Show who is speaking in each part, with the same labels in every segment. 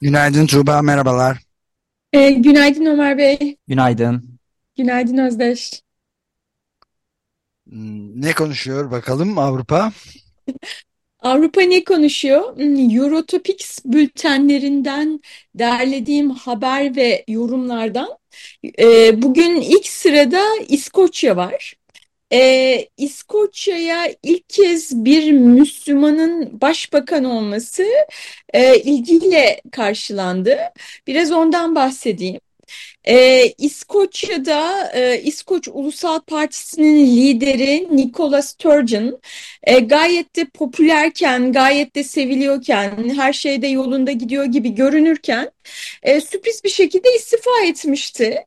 Speaker 1: Günaydın Tuğba, merhabalar.
Speaker 2: E, günaydın Ömer Bey.
Speaker 3: Günaydın.
Speaker 2: Günaydın Özdeş.
Speaker 1: Hmm, Ne konuşuyor bakalım Avrupa?
Speaker 2: Avrupa ne konuşuyor? Hmm, Eurotopics bültenlerinden derlediğim haber ve yorumlardan. e, bugün ilk sırada İskoçya var. E, İskoçya'ya ilk kez bir Müslümanın başbakan olması e, ilgiyle karşılandı. Biraz ondan bahsedeyim. Ee, İskoçya'da e, İskoç Ulusal Partisi'nin lideri Nicola Sturgeon e, gayet de popülerken, gayet de seviliyorken, her şeyde yolunda gidiyor gibi görünürken e, sürpriz bir şekilde istifa etmişti.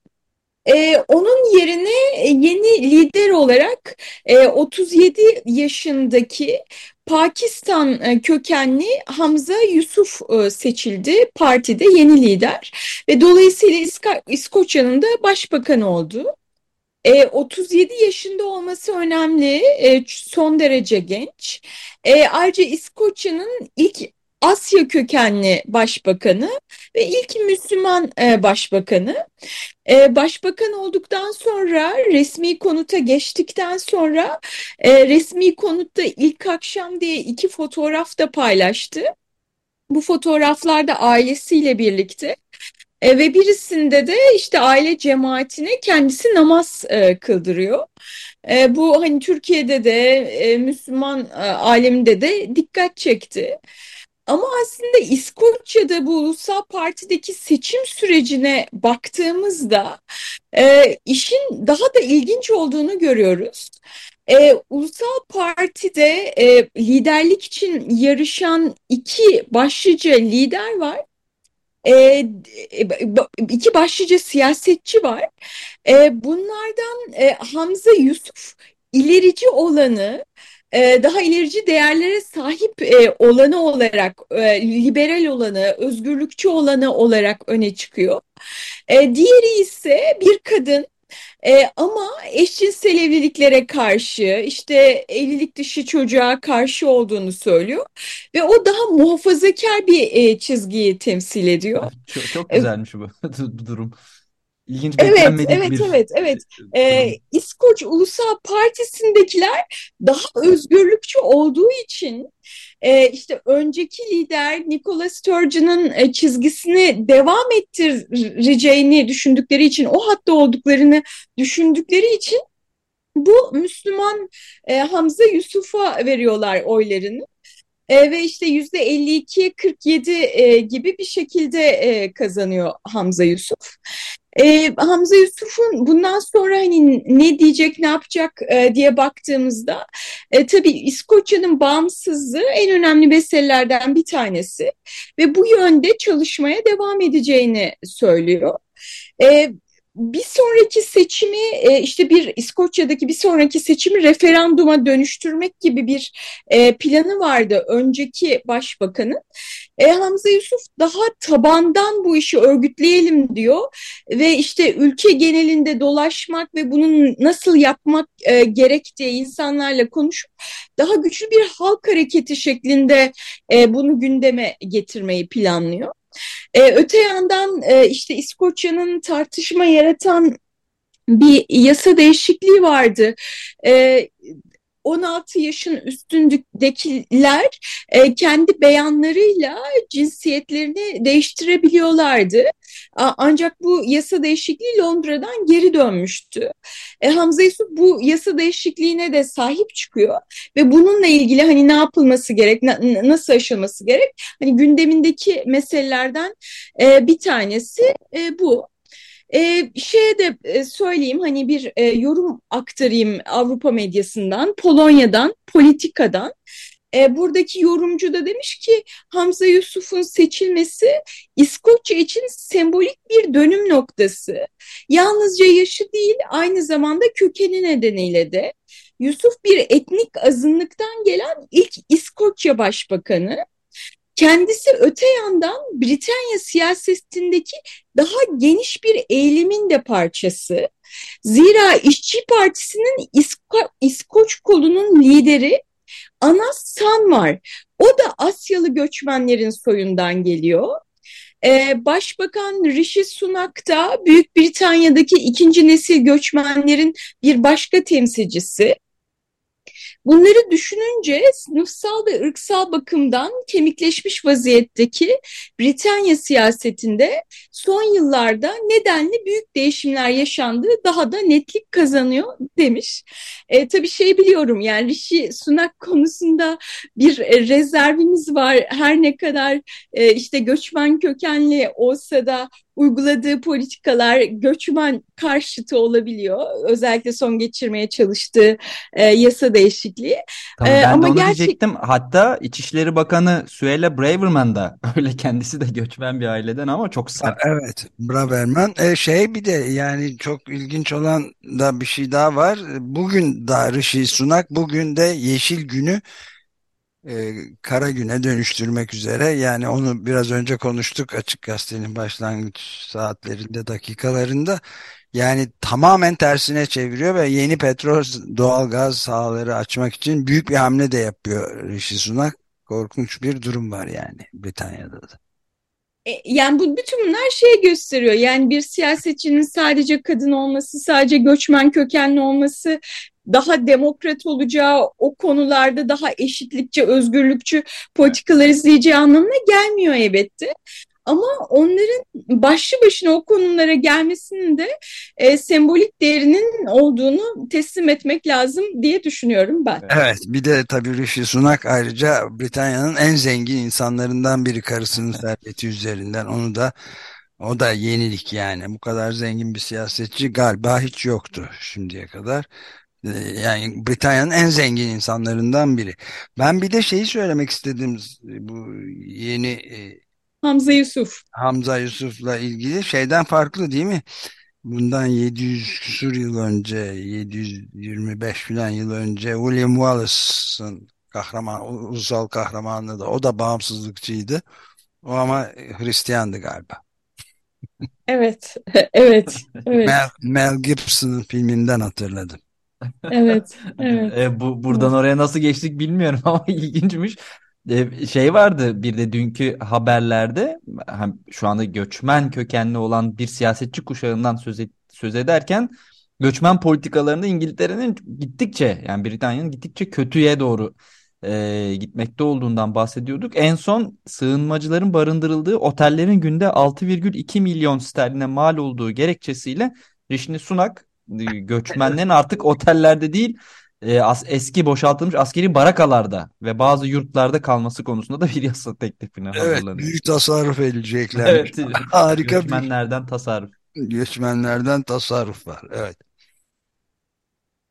Speaker 2: Ee, onun yerine yeni lider olarak e, 37 yaşındaki Pakistan e, kökenli Hamza Yusuf e, seçildi partide yeni lider ve dolayısıyla İska İskoçya'nın da başbakanı oldu. E, 37 yaşında olması önemli, e, son derece genç. E, ayrıca İskoçya'nın ilk Asya kökenli başbakanı ve ilk Müslüman e, başbakanı. E, başbakan olduktan sonra resmi konuta geçtikten sonra e, resmi konutta ilk akşam diye iki fotoğraf da paylaştı. Bu fotoğraflarda ailesiyle birlikte e, ve birisinde de işte aile cemaatine kendisi namaz e, kıldırıyor. E, bu hani Türkiye'de de e, Müslüman e, aleminde de dikkat çekti. Ama aslında İskoçya'da bu ulusal partideki seçim sürecine baktığımızda e, işin daha da ilginç olduğunu görüyoruz. E, ulusal partide e, liderlik için yarışan iki başlıca lider var. E, iki başlıca siyasetçi var. E, bunlardan e, Hamza Yusuf ilerici olanı e, daha ilerici değerlere sahip e, olanı olarak, e, liberal olanı, özgürlükçü olanı olarak öne çıkıyor. Diğeri ise bir kadın e, ama eşcinsel evliliklere karşı işte evlilik dışı çocuğa karşı olduğunu söylüyor ve o daha muhafazakar bir e, çizgiyi temsil ediyor.
Speaker 3: Çok, çok güzelmiş bu, bu durum. İlginç
Speaker 2: Evet, evet,
Speaker 3: bir
Speaker 2: evet, evet.
Speaker 3: e,
Speaker 2: Ee. İskoç Ulusal Partisi'ndekiler daha özgürlükçü olduğu için e, işte önceki lider Nicola Sturgeon'ın e, çizgisini devam ettireceğini düşündükleri için, o hatta olduklarını düşündükleri için bu Müslüman e, Hamza Yusuf'a veriyorlar oylarını. E, ve işte yüzde 52-47 e, gibi bir şekilde e, kazanıyor Hamza Yusuf. E, Hamza Yusuf'un bundan sonra hani ne diyecek, ne yapacak e, diye baktığımızda e, tabii İskoçya'nın bağımsızlığı en önemli meselelerden bir tanesi ve bu yönde çalışmaya devam edeceğini söylüyor. E, bir sonraki seçimi e, işte bir İskoçya'daki bir sonraki seçimi referanduma dönüştürmek gibi bir e, planı vardı önceki başbakanın. E, Hamza Yusuf daha tabandan bu işi örgütleyelim diyor ve işte ülke genelinde dolaşmak ve bunun nasıl yapmak e, gerektiği insanlarla konuşup daha güçlü bir halk hareketi şeklinde e, bunu gündeme getirmeyi planlıyor. E, öte yandan e, işte İskoçya'nın tartışma yaratan bir yasa değişikliği vardı. E, 16 yaşın üstündekiler e, kendi beyanlarıyla cinsiyetlerini değiştirebiliyorlardı. Ancak bu yasa değişikliği Londra'dan geri dönmüştü. E, Hamza Yusuf bu yasa değişikliğine de sahip çıkıyor ve bununla ilgili hani ne yapılması gerek, na- nasıl aşılması gerek? Hani gündemindeki meselelerden e, bir tanesi bu. E, şeye de e, söyleyeyim hani bir e, yorum aktarayım Avrupa medyasından, Polonya'dan, Politika'dan. E, buradaki yorumcu da demiş ki Hamza Yusuf'un seçilmesi İskoçya için sembolik bir dönüm noktası. Yalnızca yaşı değil aynı zamanda kökeni nedeniyle de Yusuf bir etnik azınlıktan gelen ilk İskoçya Başbakanı. Kendisi öte yandan Britanya siyasetindeki daha geniş bir eğilimin de parçası. Zira İşçi Partisi'nin İsko İskoç kolunun lideri Anas Sanmar. O da Asyalı göçmenlerin soyundan geliyor. Ee, Başbakan Rishi Sunak da Büyük Britanya'daki ikinci nesil göçmenlerin bir başka temsilcisi. Bunları düşününce sınıfsal ve ırksal bakımdan kemikleşmiş vaziyetteki Britanya siyasetinde son yıllarda nedenli büyük değişimler yaşandığı daha da netlik kazanıyor demiş. E, tabii şey biliyorum yani Rishi Sunak konusunda bir rezervimiz var. Her ne kadar e, işte göçmen kökenli olsa da uyguladığı politikalar göçmen karşıtı olabiliyor. Özellikle son geçirmeye çalıştığı e, yasa değişikliği.
Speaker 4: Tamam, ben ama de onu gerçek... diyecektim. Hatta İçişleri Bakanı Suella Braverman da öyle kendisi de göçmen bir aileden ama çok sert.
Speaker 1: Evet, Braverman. E, şey bir de yani çok ilginç olan da bir şey daha var. Bugün da Rishi Sunak bugün de Yeşil Günü e, kara güne dönüştürmek üzere. Yani onu biraz önce konuştuk Açık Gazete'nin başlangıç saatlerinde, dakikalarında. Yani tamamen tersine çeviriyor ve yeni petrol, doğalgaz sahaları açmak için büyük bir hamle de yapıyor Rishi Sunak. Korkunç bir durum var yani Britanya'da da.
Speaker 2: E, yani bu bütün bunlar şey gösteriyor. Yani bir siyasetçinin sadece kadın olması, sadece göçmen kökenli olması daha demokrat olacağı, o konularda daha eşitlikçi, özgürlükçü politikalar izleyeceği anlamına gelmiyor elbette. Ama onların başlı başına o konulara gelmesinin de e, sembolik değerinin olduğunu teslim etmek lazım diye düşünüyorum ben.
Speaker 1: Evet bir de tabii Rishi Sunak ayrıca Britanya'nın en zengin insanlarından biri karısının serveti üzerinden onu da o da yenilik yani bu kadar zengin bir siyasetçi galiba hiç yoktu şimdiye kadar. Ee, yani Britanya'nın en zengin insanlarından biri. Ben bir de şeyi söylemek istedim bu yeni e,
Speaker 2: Hamza Yusuf.
Speaker 1: Hamza Yusuf'la ilgili şeyden farklı değil mi? Bundan 700 küsur yıl önce 725 falan yıl önce William Wallace'ın kahraman ulusal kahramanlığı da o da bağımsızlıkçıydı. O ama Hristiyandı galiba.
Speaker 2: Evet, evet, evet.
Speaker 1: Mel, Mel Gibson'ın filminden hatırladım.
Speaker 2: Evet, evet.
Speaker 4: E, bu buradan oraya nasıl geçtik bilmiyorum ama ilginçmiş. E, şey vardı bir de dünkü haberlerde hem şu anda göçmen kökenli olan bir siyasetçi kuşağından söz, et, söz ederken göçmen politikalarında İngiltere'nin gittikçe yani Britanya'nın gittikçe kötüye doğru e, gitmekte olduğundan bahsediyorduk. En son sığınmacıların barındırıldığı otellerin günde 6,2 milyon sterline mal olduğu gerekçesiyle Rishi Sunak göçmenlerin artık otellerde değil e, as, eski boşaltılmış askeri barakalarda ve bazı yurtlarda kalması konusunda da bir yasa teklifine
Speaker 1: evet, hazırlanıyor. büyük tasarruf edilecekler. Evet,
Speaker 4: Harika göçmenlerden bir... tasarruf.
Speaker 1: Göçmenlerden tasarruf var. Evet.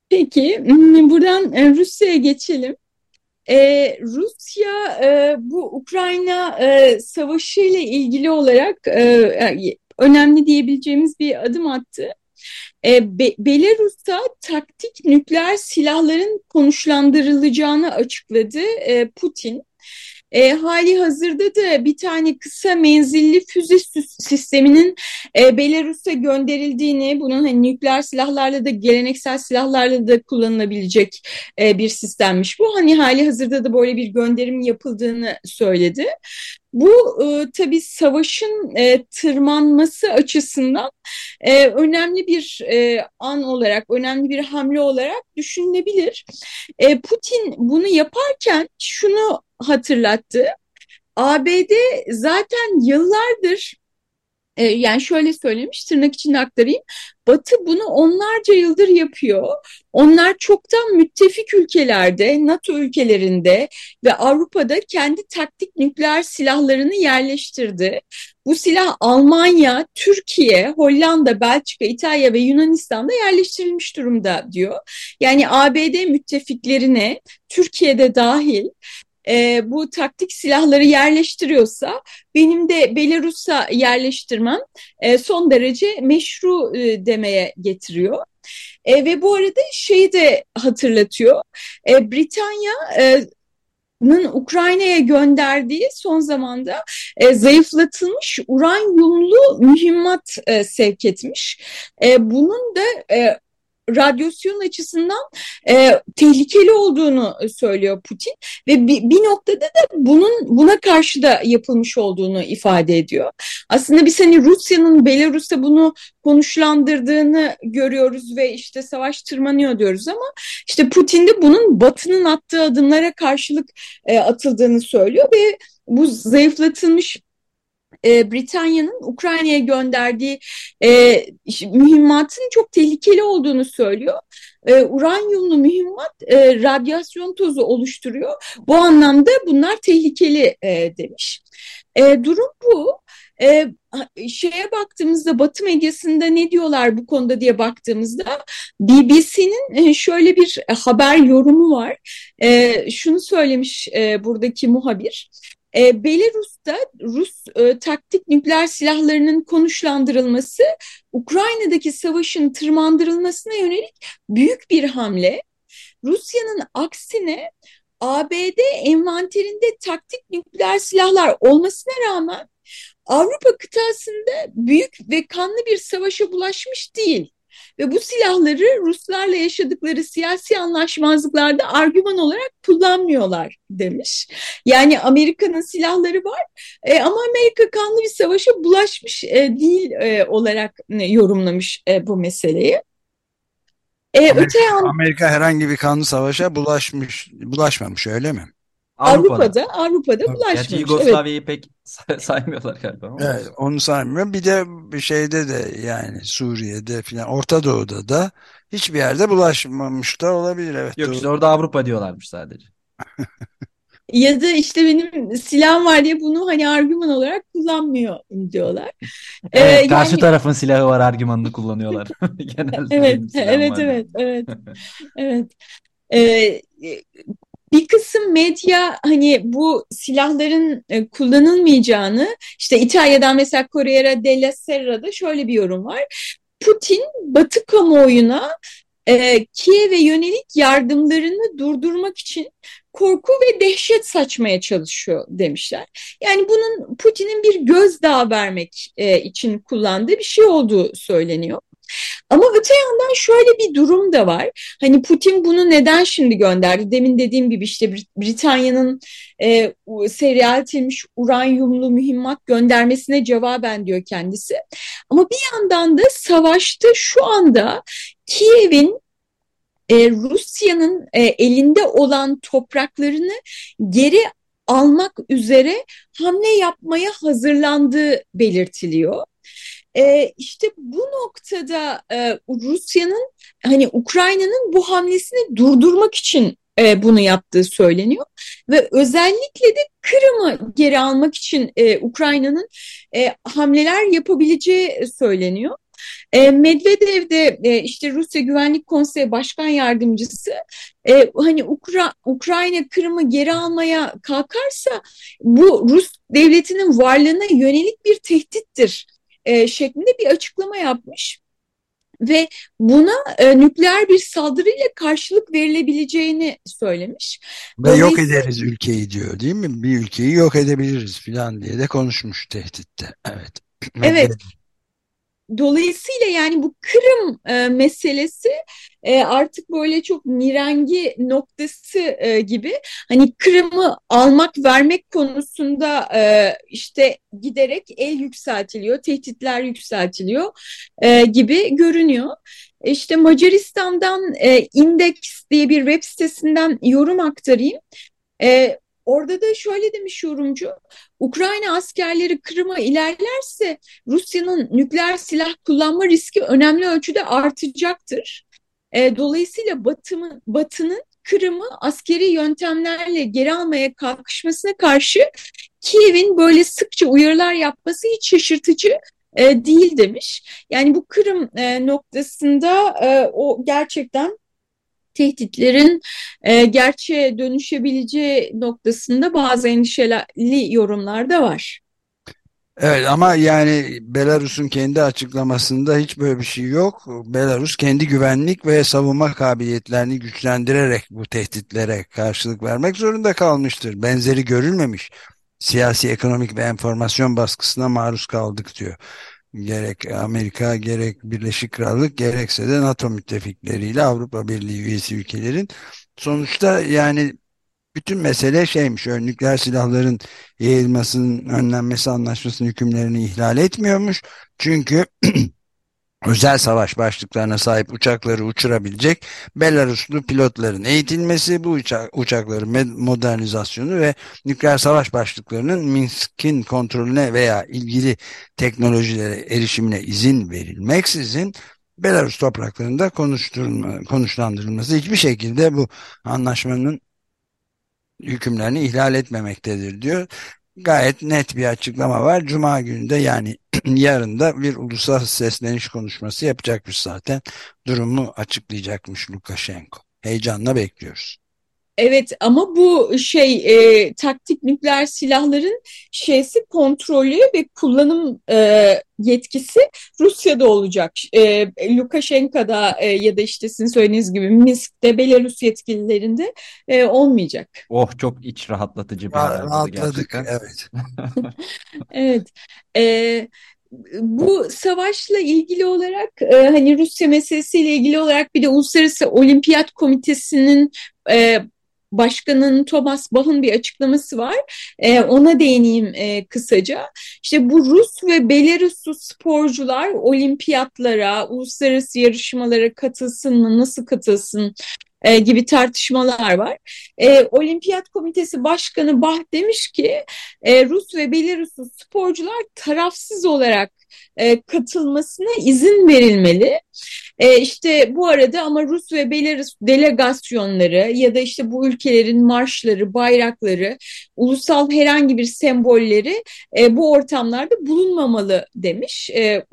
Speaker 2: Peki buradan e, Rusya'ya geçelim. Ee, Rusya e, bu Ukrayna e, savaşı ile ilgili olarak e, önemli diyebileceğimiz bir adım attı. E, Be Belarus'ta taktik nükleer silahların konuşlandırılacağını açıkladı e, Putin. E, hali hazırda da bir tane kısa menzilli füze sisteminin e, Belarus'a gönderildiğini, bunun hani nükleer silahlarla da geleneksel silahlarla da kullanılabilecek e, bir sistemmiş bu. Hani hali hazırda da böyle bir gönderim yapıldığını söyledi. Bu e, tabii savaşın e, tırmanması açısından e, önemli bir e, an olarak, önemli bir hamle olarak düşünülebilir. E, Putin bunu yaparken şunu hatırlattı. ABD zaten yıllardır e, yani şöyle söylemiş tırnak içinde aktarayım. Batı bunu onlarca yıldır yapıyor. Onlar çoktan müttefik ülkelerde, NATO ülkelerinde ve Avrupa'da kendi taktik nükleer silahlarını yerleştirdi. Bu silah Almanya, Türkiye, Hollanda, Belçika, İtalya ve Yunanistan'da yerleştirilmiş durumda diyor. Yani ABD müttefiklerine, Türkiye'de dahil e, bu taktik silahları yerleştiriyorsa benim de Belarus'a yerleştirmem e, son derece meşru e, demeye getiriyor. E, ve bu arada şeyi de hatırlatıyor. E, Britanya e, Ukrayna'ya gönderdiği son zamanda e, zayıflatılmış uranyumlu mühimmat e, sevk etmiş. E, bunun da e, radyasyon açısından e, tehlikeli olduğunu söylüyor Putin ve bir, bir noktada da bunun buna karşı da yapılmış olduğunu ifade ediyor. Aslında biz hani Rusya'nın Belarus'ta bunu konuşlandırdığını görüyoruz ve işte savaş tırmanıyor diyoruz ama işte Putin de bunun Batı'nın attığı adımlara karşılık e, atıldığını söylüyor ve bu zayıflatılmış e, Britanya'nın Ukrayna'ya gönderdiği e, mühimmatın çok tehlikeli olduğunu söylüyor. E, uranyumlu mühimmat e, radyasyon tozu oluşturuyor. Bu anlamda bunlar tehlikeli e, demiş. E, durum bu. E, şeye baktığımızda Batı medyasında ne diyorlar bu konuda diye baktığımızda BBC'nin e, şöyle bir haber yorumu var. E, şunu söylemiş e, buradaki muhabir. E, Belarus'ta Rus e, taktik nükleer silahlarının konuşlandırılması Ukrayna'daki savaşın tırmandırılmasına yönelik büyük bir hamle. Rusya'nın aksine ABD envanterinde taktik nükleer silahlar olmasına rağmen Avrupa kıtasında büyük ve kanlı bir savaşa bulaşmış değil. Ve bu silahları Ruslarla yaşadıkları siyasi anlaşmazlıklarda argüman olarak kullanmıyorlar demiş. Yani Amerika'nın silahları var e, ama Amerika kanlı bir savaşa bulaşmış e, değil e, olarak e, yorumlamış e, bu meseleyi.
Speaker 1: E, Amerika, öte yan... Amerika herhangi bir kanlı savaşa bulaşmış, bulaşmamış öyle mi?
Speaker 2: Avrupa'da, Avrupa'da, Avrupa'da bulaşmamış.
Speaker 4: Gerçi Yugoslavya'yı evet. pek saymıyorlar galiba.
Speaker 1: Evet, onu saymıyor. Bir de bir şeyde de yani Suriye'de filan Orta Doğu'da da hiçbir yerde bulaşmamış da olabilir. Evet,
Speaker 4: Yok doğru. işte orada Avrupa diyorlarmış sadece.
Speaker 2: ya da işte benim silahım var diye bunu hani argüman olarak kullanmıyor diyorlar.
Speaker 4: Evet, ee, karşı yani... tarafın silahı var argümanını kullanıyorlar.
Speaker 2: Genelde evet, evet, evet, evet, evet, evet. Ee, bir kısım medya hani bu silahların e, kullanılmayacağını işte İtalya'dan mesela Corriere della Serra'da şöyle bir yorum var. Putin Batı kamuoyuna e, Kiev'e yönelik yardımlarını durdurmak için korku ve dehşet saçmaya çalışıyor demişler. Yani bunun Putin'in bir gözdağı vermek e, için kullandığı bir şey olduğu söyleniyor. Ama öte yandan şöyle bir durum da var. Hani Putin bunu neden şimdi gönderdi? Demin dediğim gibi işte Britanya'nın e, seyreltilmiş uranyumlu mühimmat göndermesine cevaben diyor kendisi. Ama bir yandan da savaşta şu anda Kiev'in e, Rusya'nın e, elinde olan topraklarını geri almak üzere hamle yapmaya hazırlandığı belirtiliyor. E, işte bu noktada e, Rusya'nın hani Ukrayna'nın bu hamlesini durdurmak için e, bunu yaptığı söyleniyor ve özellikle de Kırım'ı geri almak için e, Ukrayna'nın e, hamleler yapabileceği söyleniyor. E, Medvedev de e, işte Rusya Güvenlik Konseyi Başkan Yardımcısı e, hani Ukra Ukrayna Kırım'ı geri almaya kalkarsa bu Rus devletinin varlığına yönelik bir tehdittir e, şeklinde bir açıklama yapmış ve buna e, nükleer bir saldırıyla karşılık verilebileceğini söylemiş.
Speaker 1: Ve yok ederiz ülkeyi diyor değil mi? Bir ülkeyi yok edebiliriz falan diye de konuşmuş tehditte. Evet.
Speaker 2: Evet. Dolayısıyla yani bu Kırım e, meselesi e, artık böyle çok mirengi noktası e, gibi hani Kırım'ı almak vermek konusunda e, işte giderek el yükseltiliyor, tehditler yükseltiliyor e, gibi görünüyor. İşte Macaristan'dan e, Index diye bir web sitesinden yorum aktarayım. E, Orada da şöyle demiş yorumcu, Ukrayna askerleri Kırım'a ilerlerse Rusya'nın nükleer silah kullanma riski önemli ölçüde artacaktır. E, dolayısıyla Batı'nın Batı Kırım'ı askeri yöntemlerle geri almaya kalkışmasına karşı Kiev'in böyle sıkça uyarılar yapması hiç şaşırtıcı e, değil demiş. Yani bu Kırım e, noktasında e, o gerçekten tehditlerin e, gerçeğe dönüşebileceği noktasında bazı endişeli yorumlar da var.
Speaker 1: Evet ama yani Belarus'un kendi açıklamasında hiç böyle bir şey yok. Belarus kendi güvenlik ve savunma kabiliyetlerini güçlendirerek bu tehditlere karşılık vermek zorunda kalmıştır. Benzeri görülmemiş siyasi, ekonomik ve enformasyon baskısına maruz kaldık diyor. Gerek Amerika, gerek Birleşik Krallık, gerekse de NATO müttefikleriyle Avrupa Birliği üyesi ülkelerin sonuçta yani bütün mesele şeymiş, nükleer silahların yayılmasının önlenmesi anlaşmasının hükümlerini ihlal etmiyormuş. Çünkü özel savaş başlıklarına sahip uçakları uçurabilecek Belaruslu pilotların eğitilmesi, bu uçak, uçakların modernizasyonu ve nükleer savaş başlıklarının Minsk'in kontrolüne veya ilgili teknolojilere erişimine izin verilmeksizin Belarus topraklarında konuşlandırılması hiçbir şekilde bu anlaşmanın hükümlerini ihlal etmemektedir diyor. Gayet net bir açıklama var. Cuma günü de yani yarın da bir ulusal sesleniş konuşması yapacakmış zaten. Durumu açıklayacakmış Lukashenko. Heyecanla bekliyoruz.
Speaker 2: Evet ama bu şey e, taktik nükleer silahların şeysi kontrolü ve kullanım e, yetkisi Rusya'da olacak. E, Lukashenko'da e, ya da işte sizin söylediğiniz gibi Minsk'te Belarus yetkililerinde e, olmayacak.
Speaker 4: Oh çok iç rahatlatıcı bir haber
Speaker 1: Rahatladık evet.
Speaker 2: evet. Evet bu savaşla ilgili olarak e, hani Rusya meselesiyle ilgili olarak bir de Uluslararası Olimpiyat Komitesi'nin e, Başkanın Thomas Bach'ın bir açıklaması var. E, ona değineyim e, kısaca. İşte bu Rus ve Belaruslu sporcular olimpiyatlara, uluslararası yarışmalara katılsın mı, nasıl katılsın e, gibi tartışmalar var. E, Olimpiyat Komitesi Başkanı Bah demiş ki e, Rus ve Belaruslu sporcular tarafsız olarak e, katılmasına izin verilmeli. E, işte bu arada ama Rus ve Belarus delegasyonları ya da işte bu ülkelerin marşları, bayrakları, ulusal herhangi bir sembolleri e, bu ortamlarda bulunmamalı demiş. E,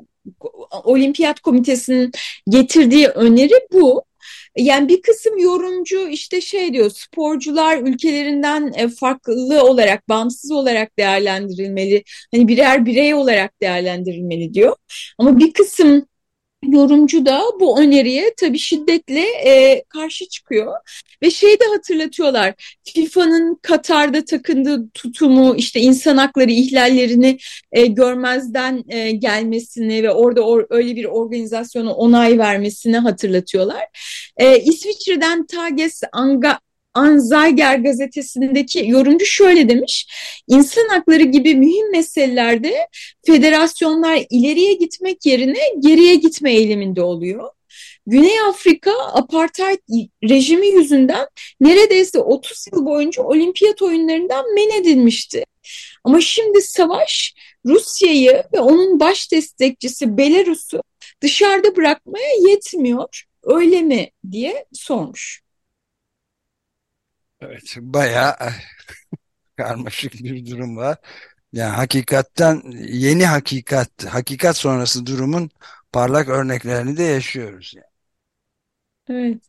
Speaker 2: Olimpiyat Komitesi'nin getirdiği öneri bu. Yani bir kısım yorumcu işte şey diyor sporcular ülkelerinden e, farklı olarak bağımsız olarak değerlendirilmeli. Hani birer birey olarak değerlendirilmeli diyor. Ama bir kısım yorumcu da bu öneriye tabii şiddetle e, karşı çıkıyor ve şeyi de hatırlatıyorlar FIFA'nın Katar'da takındığı tutumu işte insan hakları ihlallerini e, görmezden e, gelmesini ve orada or, öyle bir organizasyona onay vermesini hatırlatıyorlar. E, İsviçre'den Tages Anga, Anzeiger gazetesindeki yorumcu şöyle demiş. İnsan hakları gibi mühim meselelerde federasyonlar ileriye gitmek yerine geriye gitme eğiliminde oluyor. Güney Afrika apartheid rejimi yüzünden neredeyse 30 yıl boyunca olimpiyat oyunlarından men edilmişti. Ama şimdi savaş Rusya'yı ve onun baş destekçisi Belarus'u dışarıda bırakmaya yetmiyor. Öyle mi diye sormuş.
Speaker 1: Evet, bayağı karmaşık bir durum var. Yani hakikatten yeni hakikat, hakikat sonrası durumun parlak örneklerini de yaşıyoruz. Yani.
Speaker 2: Evet.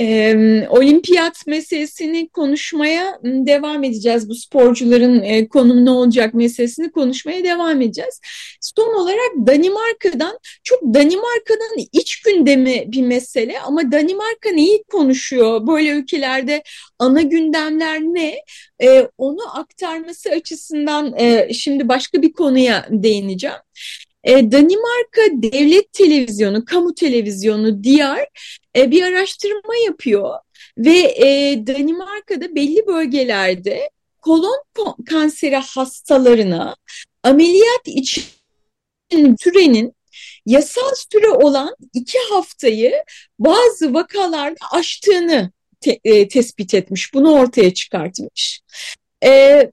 Speaker 2: Ee, olimpiyat meselesini konuşmaya devam edeceğiz. Bu sporcuların e, konumu ne olacak meselesini konuşmaya devam edeceğiz. Son olarak Danimarka'dan, çok Danimarka'nın iç gündemi bir mesele ama Danimarka neyi konuşuyor? Böyle ülkelerde ana gündemler ne? E, onu aktarması açısından e, şimdi başka bir konuya değineceğim. E, Danimarka Devlet Televizyonu, Kamu Televizyonu Diyar e, bir araştırma yapıyor ve e, Danimarka'da belli bölgelerde kolon kanseri hastalarına ameliyat için sürenin yasal süre olan iki haftayı bazı vakalarda aştığını te, e, tespit etmiş. Bunu ortaya çıkartmış. E,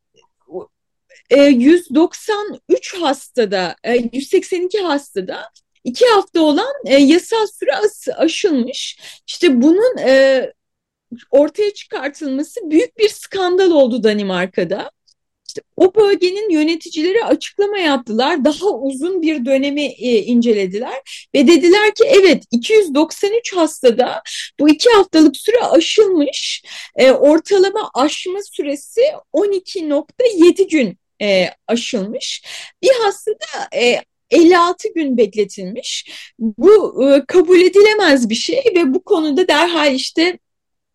Speaker 2: 193 e, hastada, 182 e, hastada iki hafta olan e, yasal süre aşılmış. İşte bunun ortaya çıkartılması büyük bir skandal oldu Danimarka'da. İşte o bölgenin yöneticileri açıklama yaptılar. Daha uzun bir dönemi e, incelediler ve dediler ki evet 293 hastada bu iki haftalık süre aşılmış. E, ortalama aşma süresi 12.7 gün e, aşılmış. Bir hastada e, 56 gün bekletilmiş. Bu e, kabul edilemez bir şey ve bu konuda derhal işte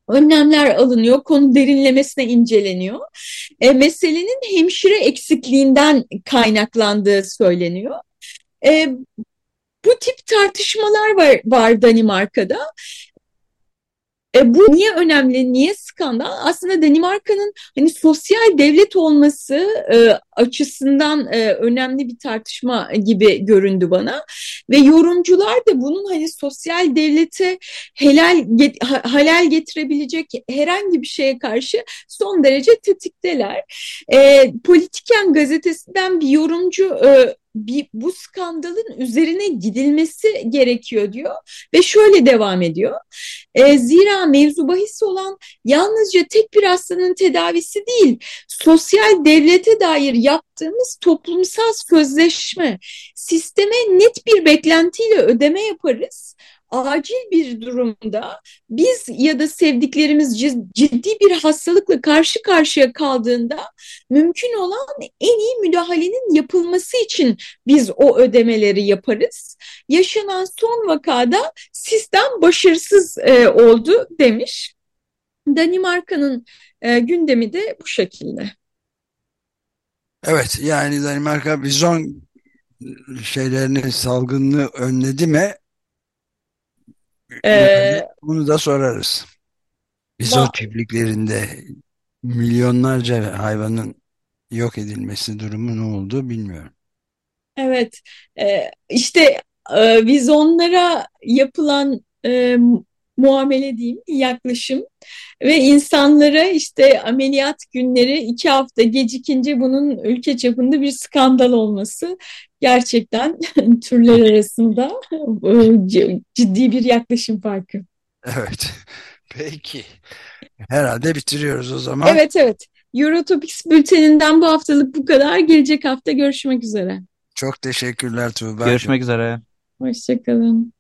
Speaker 2: önlemler alınıyor, konu derinlemesine inceleniyor. E, meselenin hemşire eksikliğinden kaynaklandığı söyleniyor. E, bu tip tartışmalar var, var Danimarka'da. E, bu niye önemli, niye skandal? Aslında Danimarka'nın hani sosyal devlet olması e, açısından e, önemli bir tartışma gibi göründü bana. Ve yorumcular da bunun hani sosyal devlete helal get, halal getirebilecek herhangi bir şeye karşı son derece tetikteler. E, Politiken gazetesinden bir yorumcu e, bir, bu skandalın üzerine gidilmesi gerekiyor diyor ve şöyle devam ediyor. E, zira mevzu bahis olan yalnızca tek bir hastanın tedavisi değil, sosyal devlete dair yaptığımız toplumsal sözleşme, sisteme net bir beklentiyle ödeme yaparız acil bir durumda biz ya da sevdiklerimiz ciddi bir hastalıkla karşı karşıya kaldığında mümkün olan en iyi müdahalenin yapılması için biz o ödemeleri yaparız. Yaşanan son vakada sistem başarısız e, oldu demiş. Danimarka'nın e, gündemi de bu şekilde.
Speaker 1: Evet yani Danimarka bizon şeylerini salgınlığı önledi mi ee, bunu da sorarız. Bizon çiftliklerinde milyonlarca hayvanın yok edilmesi durumu ne oldu bilmiyorum.
Speaker 2: Evet, e, işte e, vizonlara yapılan e, muamele diyeyim, yaklaşım ve insanlara işte ameliyat günleri iki hafta gecikince bunun ülke çapında bir skandal olması gerçekten türler arasında e, ciddi bir yaklaşım farkı.
Speaker 1: Evet. Peki. Herhalde bitiriyoruz o zaman.
Speaker 2: Evet evet. Eurotopics bülteninden bu haftalık bu kadar. Gelecek hafta görüşmek üzere.
Speaker 1: Çok teşekkürler Tuğba.
Speaker 4: Görüşmek üzere.
Speaker 2: Hoşçakalın.